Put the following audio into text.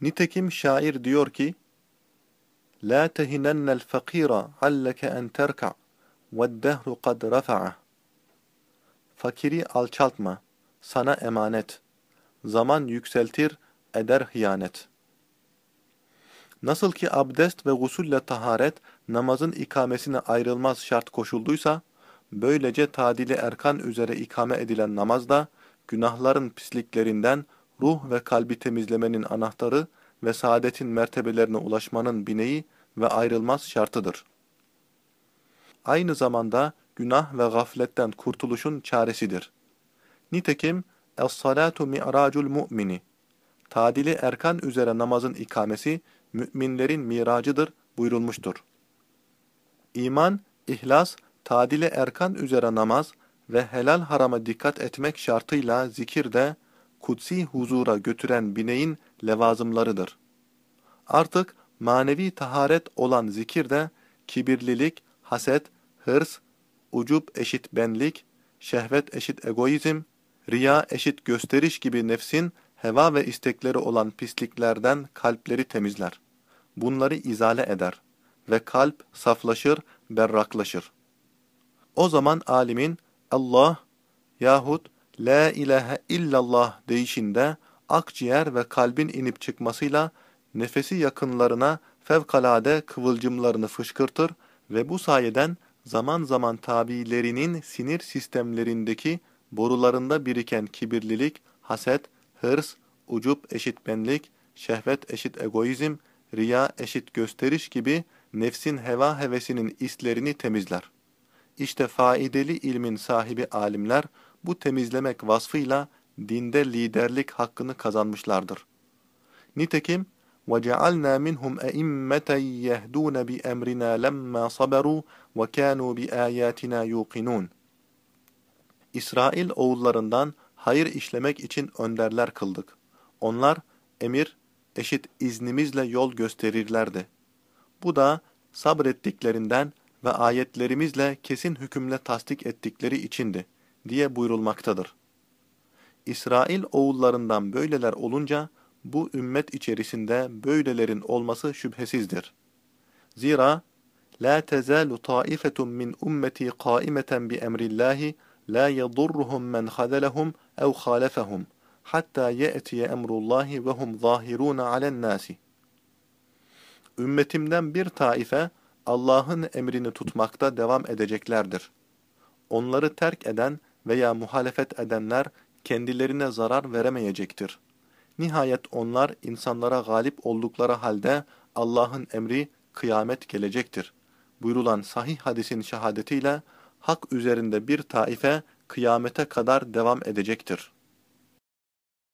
Nitekim şair diyor ki, La tehinennel fakira alleke en terka ve'd-dehru kad rafa'a. Fakiri alçaltma, sana emanet. Zaman yükseltir, eder hıyanet. Nasıl ki abdest ve gusulle taharet namazın ikamesine ayrılmaz şart koşulduysa, böylece tadili erkan üzere ikame edilen namaz da günahların pisliklerinden ruh ve kalbi temizlemenin anahtarı ve saadetin mertebelerine ulaşmanın bineği ve ayrılmaz şartıdır. Aynı zamanda günah ve gafletten kurtuluşun çaresidir. Nitekim Es-salatu mi'racul mu'mini Tadili erkan üzere namazın ikamesi müminlerin miracıdır buyurulmuştur. İman, ihlas, tadili erkan üzere namaz ve helal harama dikkat etmek şartıyla zikir de kutsi huzura götüren bineğin levazımlarıdır. Artık manevi taharet olan zikir de kibirlilik, haset, hırs, ucub eşit benlik, şehvet eşit egoizm, riya eşit gösteriş gibi nefsin heva ve istekleri olan pisliklerden kalpleri temizler. Bunları izale eder ve kalp saflaşır, berraklaşır. O zaman alimin Allah yahut La ilahe illallah deyişinde akciğer ve kalbin inip çıkmasıyla nefesi yakınlarına fevkalade kıvılcımlarını fışkırtır ve bu sayeden zaman zaman tabilerinin sinir sistemlerindeki borularında biriken kibirlilik, haset, hırs, ucup eşit benlik, şehvet eşit egoizm, riya eşit gösteriş gibi nefsin heva hevesinin islerini temizler. İşte faideli ilmin sahibi alimler bu temizlemek vasfıyla dinde liderlik hakkını kazanmışlardır. Nitekim وَجَعَلْنَا مِنْهُمْ أَئِمَّةً يَهْدُونَ بِأَمْرِنَا لَمَّا صَبَرُوا وَكَانُوا بِآيَاتِنَا يُوقِنُونَ İsrail oğullarından hayır işlemek için önderler kıldık. Onlar emir, eşit iznimizle yol gösterirlerdi. Bu da sabrettiklerinden ve ayetlerimizle kesin hükümle tasdik ettikleri içindi diye buyurulmaktadır. İsrail oğullarından böyleler olunca bu ümmet içerisinde böylelerin olması şüphesizdir. Zira la tezalu taifetun min ummeti qaimeten bi emrillahi la yadurruhum men khadalahum ev khalafahum hatta ye'tiye emrullahi ve hum zahirun alen nasi. Ümmetimden bir taife Allah'ın emrini tutmakta devam edeceklerdir. Onları terk eden veya muhalefet edenler kendilerine zarar veremeyecektir. Nihayet onlar insanlara galip oldukları halde Allah'ın emri kıyamet gelecektir. Buyurulan sahih hadisin şehadetiyle hak üzerinde bir taife kıyamete kadar devam edecektir.